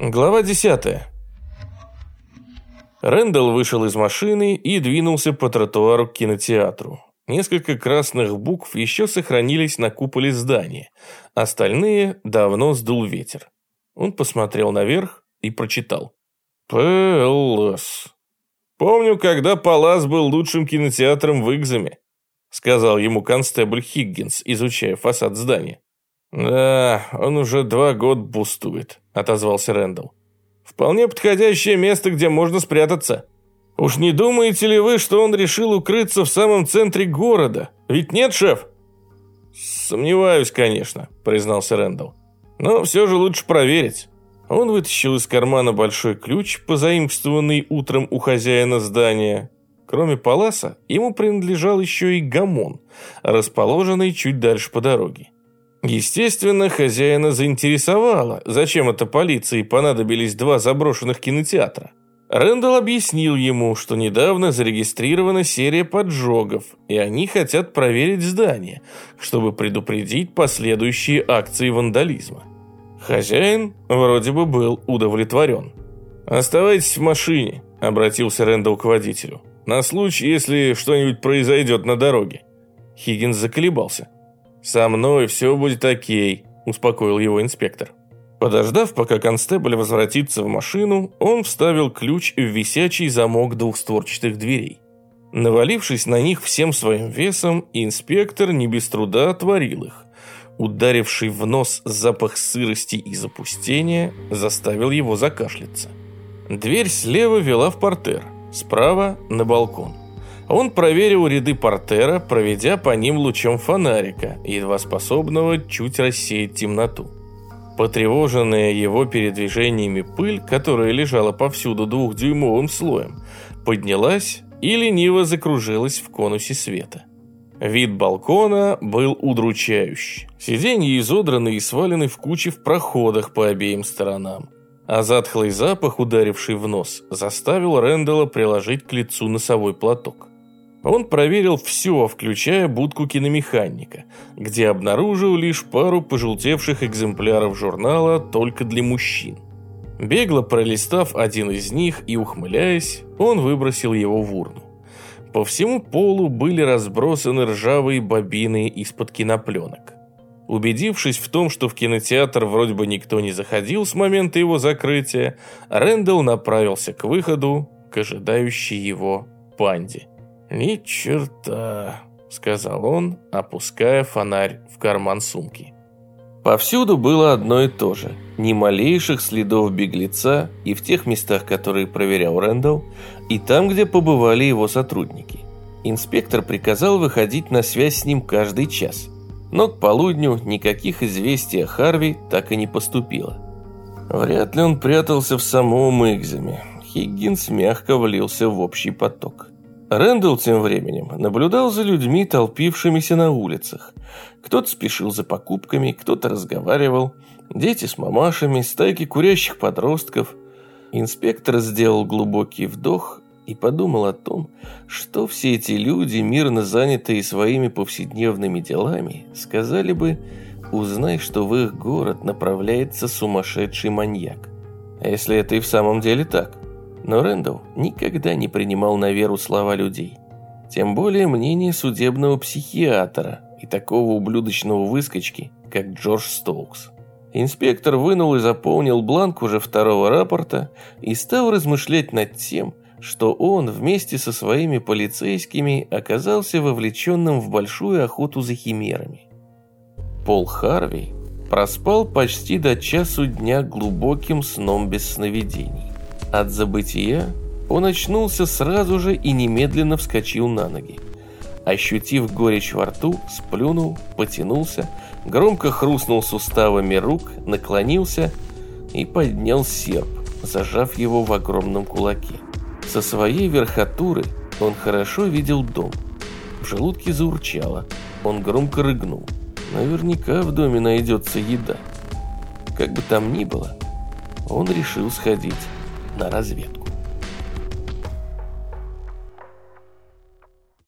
Глава 10. Рэндалл вышел из машины и двинулся по тротуару к кинотеатру. Несколько красных букв еще сохранились на куполе здания, остальные давно сдул ветер. Он посмотрел наверх и прочитал. «Пэлас». «Помню, когда Палас был лучшим кинотеатром в Игзаме», сказал ему констебль Хиггинс, изучая фасад здания. «Да, он уже два года бустует», — отозвался Рэндалл. «Вполне подходящее место, где можно спрятаться. Уж не думаете ли вы, что он решил укрыться в самом центре города? Ведь нет, шеф?» «Сомневаюсь, конечно», — признался Рэндалл. «Но все же лучше проверить». Он вытащил из кармана большой ключ, позаимствованный утром у хозяина здания. Кроме паласа, ему принадлежал еще и гамон, расположенный чуть дальше по дороге. Естественно, хозяина заинтересовало, зачем это полиции понадобились два заброшенных кинотеатра. Рэндалл объяснил ему, что недавно зарегистрирована серия поджогов, и они хотят проверить здание, чтобы предупредить последующие акции вандализма. Хозяин вроде бы был удовлетворен. «Оставайтесь в машине», — обратился Рэндалл к водителю, «на случай, если что-нибудь произойдет на дороге». Хиггинс заколебался. «Со мной все будет окей», – успокоил его инспектор. Подождав, пока констебль возвратится в машину, он вставил ключ в висячий замок двухстворчатых дверей. Навалившись на них всем своим весом, инспектор не без труда отворил их. Ударивший в нос запах сырости и запустения заставил его закашляться. Дверь слева вела в портер, справа – на балкон. Он проверил ряды портера, проведя по ним лучом фонарика, едва способного чуть рассеять темноту. Потревоженная его передвижениями пыль, которая лежала повсюду двухдюймовым слоем, поднялась и лениво закружилась в конусе света. Вид балкона был удручающий. Сиденья изодраны и свалены в кучи в проходах по обеим сторонам. А затхлый запах, ударивший в нос, заставил Рэндалла приложить к лицу носовой платок. Он проверил все, включая будку киномеханика, где обнаружил лишь пару пожелтевших экземпляров журнала только для мужчин. Бегло пролистав один из них и ухмыляясь, он выбросил его в урну. По всему полу были разбросаны ржавые бобины из-под кинопленок. Убедившись в том, что в кинотеатр вроде бы никто не заходил с момента его закрытия, Рэндалл направился к выходу, к ожидающей его панде. «Ни черта», — сказал он, опуская фонарь в карман сумки. Повсюду было одно и то же. Ни малейших следов беглеца и в тех местах, которые проверял Рэндалл, и там, где побывали его сотрудники. Инспектор приказал выходить на связь с ним каждый час. Но к полудню никаких известий о Харви так и не поступило. Вряд ли он прятался в самом Игзаме. Хиггинс мягко влился в общий поток. Рэндалл тем временем наблюдал за людьми, толпившимися на улицах. Кто-то спешил за покупками, кто-то разговаривал. Дети с мамашами, стайки курящих подростков. Инспектор сделал глубокий вдох и подумал о том, что все эти люди, мирно занятые своими повседневными делами, сказали бы, узнай, что в их город направляется сумасшедший маньяк. А если это и в самом деле так – но Рэндалл никогда не принимал на веру слова людей. Тем более мнение судебного психиатра и такого ублюдочного выскочки, как Джордж Стоукс. Инспектор вынул и заполнил бланк уже второго рапорта и стал размышлять над тем, что он вместе со своими полицейскими оказался вовлеченным в большую охоту за химерами. Пол Харви проспал почти до часу дня глубоким сном без сновидений. От забытия он очнулся сразу же и немедленно вскочил на ноги. Ощутив горечь во рту, сплюнул, потянулся, громко хрустнул суставами рук, наклонился и поднял серп, зажав его в огромном кулаке. Со своей верхотуры он хорошо видел дом. В желудке заурчало, он громко рыгнул. Наверняка в доме найдется еда. Как бы там ни было, он решил сходить на разведку.